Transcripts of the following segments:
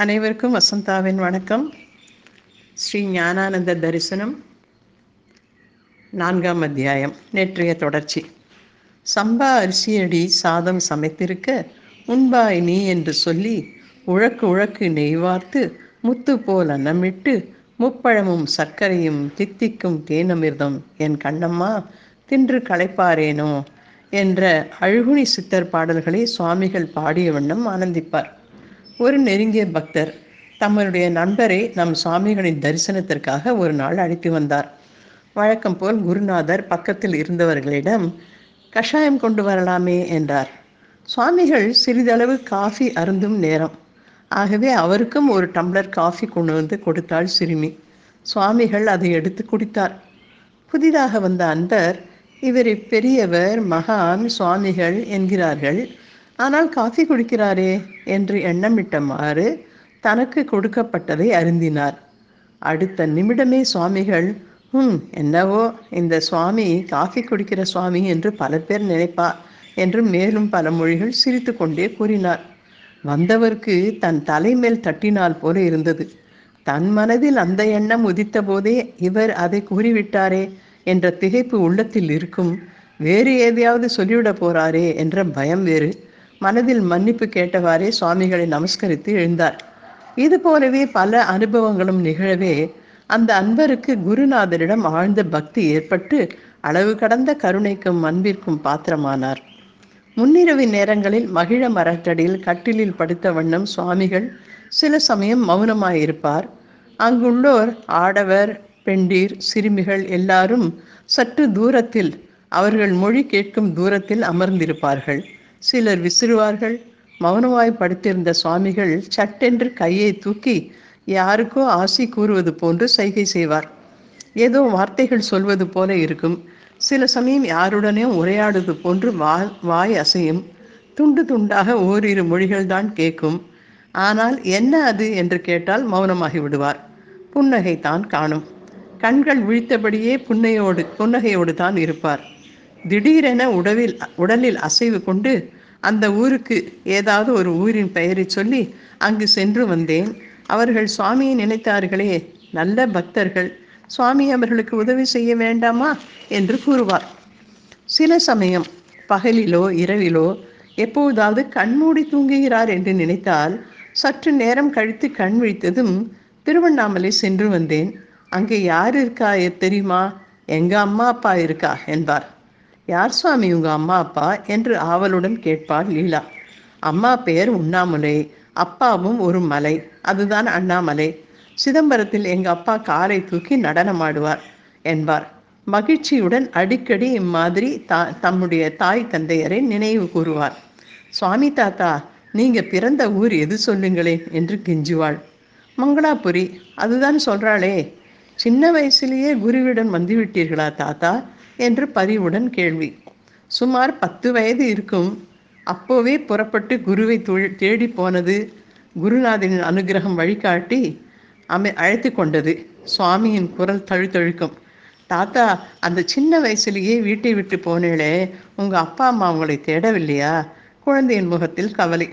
அனைவருக்கும் வசந்தாவின் வணக்கம். ஸ்ரீ ஞானானந்த தரிசனம் நான்காம் அத்தியாயம் நேற்றைய தொடர்ச்சி. சம்பா அரிசியடி சாதம் சமைத்திருக்க உண்பாய் நீ என்று சொல்லி உழக்கு உழக்கு நெய்வார்த்து முத்து போல் அன்னமிட்டு முப்பழமும் சர்க்கரையும் தித்திக்கும் தேனமிர்தம் என் கண்ணம்மா தின்று களைப்பாரேனோ? என்ற அழுகுணி சித்தர் பாடல்களை சுவாமிகள் பாடிய வண்ணம் ஆனந்திப்பார். ஒரு நெருங்கிய பக்தர் தம்முடைய நண்பரை நம் சுவாமிகளின் தரிசனத்திற்காக ஒரு நாள் அழைத்து வந்தார். வழக்கம் போல் குருநாதர் பக்கத்தில் இருந்தவர்களிடம் கஷாயம் கொண்டு வரலாமே என்றார். சுவாமிகள் சிறிதளவு காஃபி அருந்தும் நேரம். ஆகவே அவருக்கும் ஒரு டம்ளர் காஃபி கொண்டு வந்து கொடுத்தாள் சிறுமி. சுவாமிகள் அதை எடுத்து குடித்தார். புதிதாக வந்த அன்பர் இவரை பெரியவர் மகான் சுவாமிகள் என்கிறார்கள். ஆனால் காஃபி குடிக்கிறாரே என்று எண்ணமிட்டமாறு தனக்கு கொடுக்கப்பட்டதை அருந்தினார். அடுத்த நிமிடமே சுவாமிகள் ம் என்னவோ இந்த சுவாமி காஃபி குடிக்கிற சுவாமி என்று பல பேர் நினைப்பா? என்று மேலும் பல மொழிகள் சிரித்து கொண்டே கூறினார். வந்தவர்க்கு தன் தலைமேல் தட்டினால் போல இருந்தது. தன் மனதில் அந்த எண்ணம் உதித்த போதே இவர் அதை கூறிவிட்டாரே என்ற திகைப்பு உள்ளத்தில் இருக்கும். வேறு எதையாவது சொல்லிவிட போறாரே என்ற பயம் வேறு மனதில் மன்னிப்பு கேட்டவாறே சுவாமிகளை நமஸ்கரித்து எழுந்தார். இது போலவே பல அனுபவங்களும் நிகழவே அந்த அன்பருக்கு குருநாதரிடம் ஆழ்ந்த பக்தி ஏற்பட்டு அளவு கடந்த கருணைக்கும் அன்பிற்கும் பாத்திரமானார். முன்னிரவு நேரங்களில் மகிழ மரத்தடியில் கட்டிலில் படுத்த வண்ணம் சுவாமிகள் சில சமயம் மௌனமாயிருப்பார். அங்குள்ளோர் ஆடவர் பெண்டீர் சிறுமிகள் எல்லாரும் சற்று தூரத்தில் அவர்கள் மொழி கேட்கும் தூரத்தில் அமர்ந்திருப்பார்கள். சிலர் விசிறுவார்கள். மௌனமாய் படுத்திருந்த சுவாமிகள் சட்டென்று கையை தூக்கி யாருக்கோ ஆசி கூறுவது போன்று சைகை செய்வார். ஏதோ வார்த்தைகள் சொல்வது போல இருக்கும். சில சமயம் யாருடனே உரையாடுவது போன்று வா வாய் அசையும். துண்டு துண்டாக ஓரிரு மொழிகள் தான் கேட்கும் ஆனால் என்ன அது என்று கேட்டால் மௌனமாகி விடுவார். புன்னகை தான் காணும். கண்கள் விழித்தபடியே புன்னையோடு புன்னகையோடு தான் இருப்பார். திடீரென உடவில் உடலில் அசைவு கொண்டு அந்த ஊருக்கு ஏதாவது ஒரு ஊரின் பெயரை சொல்லி அங்கு சென்று வந்தேன். அவர்கள் சுவாமியை நினைத்தார்களே நல்ல பக்தர்கள். சுவாமி அவர்களுக்கு உதவி செய்ய வேண்டாமா? என்று கூறுவார். சில சமயம் பகலிலோ இரவிலோ எப்போதாவது கண்மூடி தூங்குகிறார் என்று நினைத்தால் சற்று நேரம் கழித்து கண் விழித்ததும் திருவண்ணாமலை சென்று வந்தேன். அங்கே யார் இருக்கா தெரியுமா? எங்க அம்மா அப்பா இருக்கா? என்பார். யார் சுவாமி? உங்க அம்மா அப்பா? என்று ஆவலுடன் கேட்பாள் லீலா. அம்மா பெயர் உண்ணாமலை அப்பாவும் ஒரு மலை அதுதான் அண்ணாமலை. சிதம்பரத்தில் எங்க அப்பா காலை தூக்கி நடனமாடுவார் என்பார். மகிழ்ச்சியுடன் அடிக்கடி இம்மாதிரி தா தம்முடைய தாய் தந்தையரை நினைவு கூறுவார். சுவாமி தாத்தா நீங்க பிறந்த ஊர் எது சொல்லுங்களேன் என்று கெஞ்சுவாள். மங்களாபுரி அதுதான் சொல்றாளே. சின்ன வயசுலேயே குருவிடம் வந்துவிட்டீர்களா தாத்தா? என்று பதிவுடன் கேள்வி. சுமார் பத்து வயது இருக்கும். அப்போவே புறப்பட்டு குருவை தேடி போனது. குருநாதனின் அனுகிரகம் வழிகாட்டி அமை அழைத்து கொண்டது. சுவாமியின் குரல் தழுத்தழுக்கும் தாத்தா அந்த சின்ன வயசுலேயே வீட்டை விட்டு போனேளே. உங்கள் அப்பா அம்மா உங்களை தேடவில்லையா? குழந்தையின் முகத்தில் கவலை.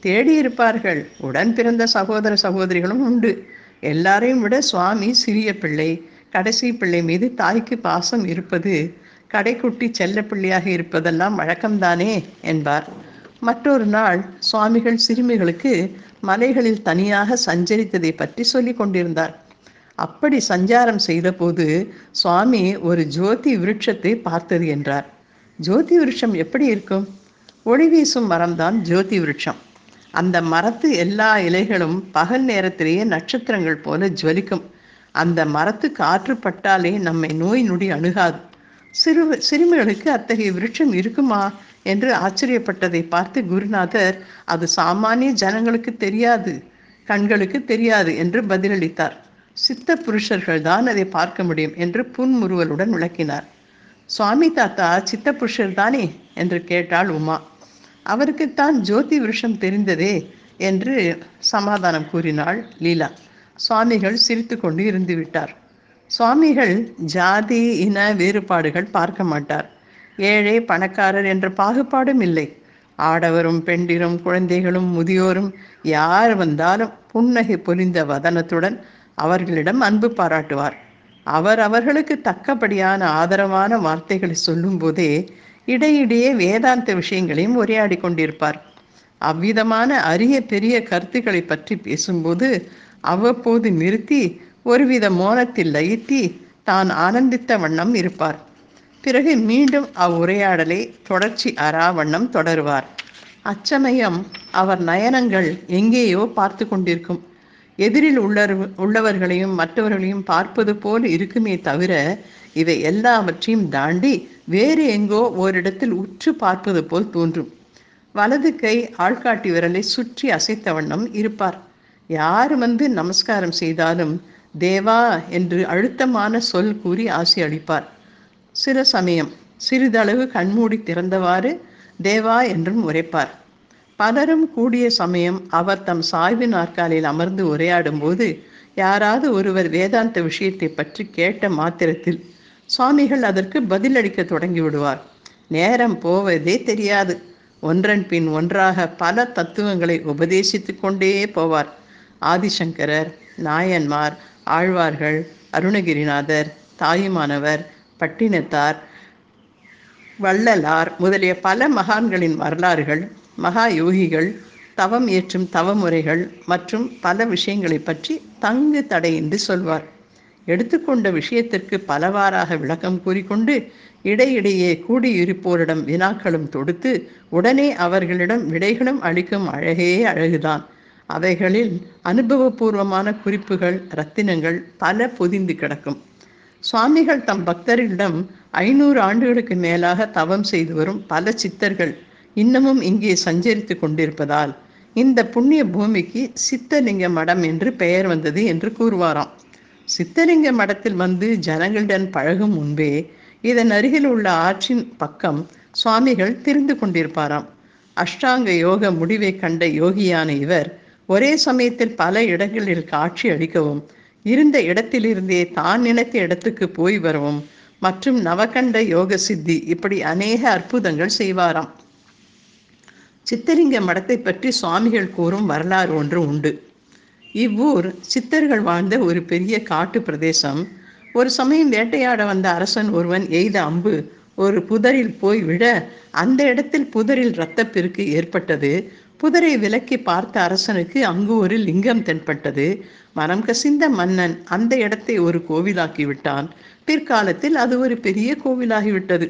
தேடி இருப்பார்கள். உடன் பிறந்த சகோதர சகோதரிகளும் உண்டு. எல்லாரையும் விட சுவாமி சிறிய பிள்ளை. கடைசி பிள்ளை மீது தாய்க்கு பாசம் இருப்பது கடைக்குட்டி செல்ல பிள்ளையாக இருப்பதெல்லாம் வழக்கம்தானே என்பார். மற்றொரு நாள் சுவாமிகள் சிறுமிகளுக்கு மலைகளில் தனியாக சஞ்சரித்ததை பற்றி சொல்லி கொண்டிருந்தார். அப்படி சஞ்சாரம் செய்தபோது சுவாமி ஒரு ஜோதி விருட்சத்தை பார்த்தது என்றார். ஜோதி விருட்சம் எப்படி இருக்கும்? ஒளி வீசும் மரம்தான் ஜோதி விருட்சம். அந்த மரத்து எல்லா இலைகளும் பகல் நேரத்திலேயே நட்சத்திரங்கள் போல ஜொலிக்கும். அந்த மரத்து காற்று பட்டாலே நம்மை நோய் நொடி அணுகாது. சிறு சிறுமிகளுக்கு அத்தகைய விருட்சம் இருக்குமா என்று ஆச்சரியப்பட்டதை பார்த்து குருநாதர் அது சாமானிய ஜனங்களுக்கு தெரியாது கண்களுக்கு தெரியாது என்று பதிலளித்தார். சித்த புருஷர்கள் தான் அதை பார்க்க முடியும் என்று புன்முறுவலுடன் விளக்கினார். சுவாமி தாத்தா சித்த புருஷர் தானே என்று கேட்டாள் உமா. அவருக்குத்தான் ஜோதி விருஷம் தெரிந்ததே என்று சமாதானம் கூறினாள் லீலா. சுவாமிகள் சிரித்து கொண்டு இருந்து விட்டார். சுவாமிகள் ஜாதி இன வேறுபாடுகள் பார்க்க மாட்டார். ஏழை பணக்காரர் என்ற பாகுபாடும் இல்லை. ஆடவரும் பெண்டிரும் குழந்தைகளும் முதியோரும் யார் வந்தாலும் புன்னகை பொலிந்த வதனத்துடன் அவர்களிடம் அன்பு பாராட்டுவார். அவர் அவர்களுக்கு தக்கபடியான ஆதரவான வார்த்தைகளை சொல்லும்போதே இடையிடையே வேதாந்த விஷயங்களையும் உரையாடி கொண்டிருப்பார். அவ்விதமான அரிய பெரிய கருத்துக்களை பற்றி பேசும்போது அவ்வப்போது நிறுத்தி ஒருவித மோனத்தில் லயித்தி தான் ஆனந்தித்த வண்ணம் இருப்பார். பிறகு மீண்டும் அவ்வுரையாடலை தொடர்ச்சி அரா வண்ணம் தொடருவார். அச்சமயம் அவர் நயனங்கள் எங்கேயோ பார்த்து கொண்டிருக்கும். எதிரில் உள்ள உள்ளவர்களையும் மற்றவர்களையும் பார்ப்பது போல் இருக்குமே தவிர இவை எல்லாவற்றையும் தாண்டி வேறு எங்கோ ஓரிடத்தில் உற்று பார்ப்பது போல் தோன்றும். வலது கை ஆள்காட்டி விரலை சுற்றி அசைத்த வண்ணம் இருப்பார். யார் வந்து நமஸ்காரம் செய்தாலும் தேவா என்று அழுத்தமான சொல் கூறி ஆசி அளிப்பார். சில சமயம் சிறிதளவு கண்மூடி திறந்தவாறு தேவா என்றும் உரைப்பார். பலரும் கூடிய சமயம் அவர் தம் சாய்வு நாற்காலில் அமர்ந்து உரையாடும் போது யாராவது ஒருவர் வேதாந்த விஷயத்தை பற்றி கேட்ட மாத்திரத்தில் சுவாமிகள் அதற்கு பதிலளிக்க தொடங்கி விடுவார் நேரம் போவதே தெரியாது. ஒன்றன் பின் ஒன்றாக பல தத்துவங்களை உபதேசித்து கொண்டே போவார். ஆதிசங்கரர் நாயன்மார் ஆழ்வார்கள் அருணகிரிநாதர் தாயுமானவர் பட்டினத்தார் வள்ளலார் முதலிய பல மகான்களின் வரலாறுகள் மகா யோகிகள் தவம் ஏற்றும் தவமுறைகள் மற்றும் பல விஷயங்களை பற்றி தங்கு தடையின்றி சொல்வார். எடுத்துக்கொண்ட விஷயத்திற்கு பலவாறாக விளக்கம் கூறிக்கொண்டு இடையிடையே கூடியிருப்போரிடம் வினாக்களும் தொடுத்து உடனே அவர்களிடம் விடைகளும் அளிக்கும் அழகே அழகுதான். அவைகளில் அனுபவபூர்வமான குறிப்புகள் ரத்தினங்கள் பல பொதிந்து கிடக்கும். சுவாமிகள் தம் பக்தர்களிடம் ஐநூறு ஆண்டுகளுக்கு மேலாக தவம் செய்து வரும் பல சித்தர்கள் இன்னமும் இங்கே சஞ்சரித்து கொண்டிருப்பதால் இந்த புண்ணிய பூமிக்கு சித்தலிங்க மடம் என்று பெயர் வந்தது என்று கூறுவாராம். சித்தலிங்க மடத்தில் வந்து ஜனங்களுடன் பழகும் முன்பே இதன் அருகில் உள்ள ஆற்றின் பக்கம் சுவாமிகள் திரிந்து கொண்டிருப்பாராம். அஷ்டாங்க யோக முடிவை கண்ட யோகியான இவர் ஒரே சமயத்தில் பல இடங்களில் காட்சி அளிக்கவும் இருந்த இடத்திலிருந்தே தான் நினைத்த இடத்துக்கு போய் வரவும் மற்றும் நவகண்ட யோக சித்தி இப்படி அநேக அற்புதங்கள் செய்வாராம். சித்தலிங்க மடத்தை பற்றி சுவாமிகள் கூறும் வரலாறு ஒன்று உண்டு. இவ்வூர் சித்தர்கள் வாழ்ந்த ஒரு பெரிய காட்டு பிரதேசம். ஒரு சமயம் வேட்டையாட வந்த அரசன் ஒருவன் எய்த அம்பு ஒரு புதரில் போய் விட அந்த இடத்தில் புதரில் இரத்தப்பெருக்கு ஏற்பட்டது. புதரை விலக்கி பார்த்த அரசனுக்கு அங்கு ஒரு லிங்கம் தென்பட்டது. மனம் கசிந்த மன்னன் அந்த இடத்தை ஒரு கோவிலாக்கி விட்டான். பிற்காலத்தில் அது ஒரு பெரிய கோவிலாகிவிட்டது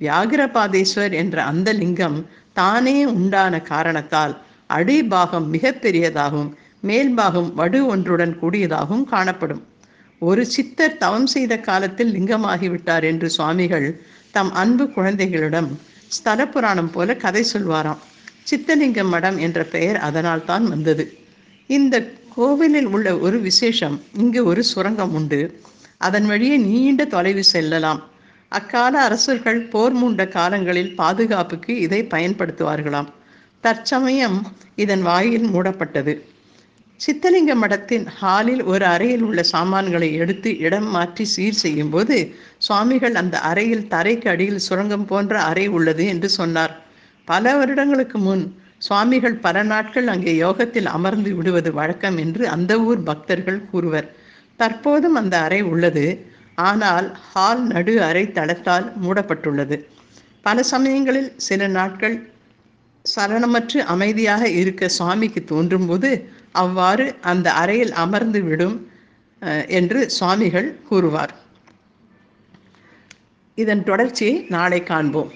வியாகிரபாதேஸ்வர் என்ற அந்த லிங்கம் தானே உண்டான காரணத்தால் அடிபாகம் மிக பெரியதாகவும் மேல்பாகம் வடு ஒன்றுடன் கூடியதாகவும் காணப்படும். ஒரு சித்தர் தவம் செய்த காலத்தில் லிங்கமாகிவிட்டார் என்று சுவாமிகள் தம் அன்பு குழந்தைகளிடம் ஸ்தல புராணம் போல கதை சொல்வாராம். சித்தலிங்க மடம் என்ற பெயர் அதனால் தான் வந்தது. இந்த கோவிலில் உள்ள ஒரு விசேஷம் இங்கு ஒரு சுரங்கம் உண்டு. அதன் வழியே நீண்ட தொலைவு செல்லலாம். அக்கால அரசர்கள் போர் மூண்ட காலங்களில் பாதுகாப்புக்கு இதை பயன்படுத்துவார்களாம். தற்சமயம் இதன் வாயில் மூடப்பட்டது. சித்தலிங்க மடத்தின் ஹாலில் ஒரு அறையில் உள்ள சாமான்களை எடுத்து இடம் மாற்றி சீர் செய்யும் போது சுவாமிகள் அந்த அறையில் தரைக்கு அடியில் சுரங்கம் போன்ற அறை உள்ளது என்று சொன்னார். பல வருடங்களுக்கு முன் சுவாமிகள் பல நாட்கள் அங்கே யோகத்தில் அமர்ந்து விடுவது வழக்கம் என்று அந்த ஊர் பக்தர்கள் கூறுவர். தற்போதும் அந்த அறை உள்ளது. ஆனால் ஹால் நடு அறை தளத்தால் மூடப்பட்டுள்ளது. பல சமயங்களில் சில நாட்கள் சரணமற்று அமைதியாக இருக்க சுவாமிக்கு தோன்றும்போது அவ்வாறு அந்த அறையில் அமர்ந்து விடும் என்று சுவாமிகள் கூறுவார். இதன் தொடர்ச்சியை நாளை காண்போம்.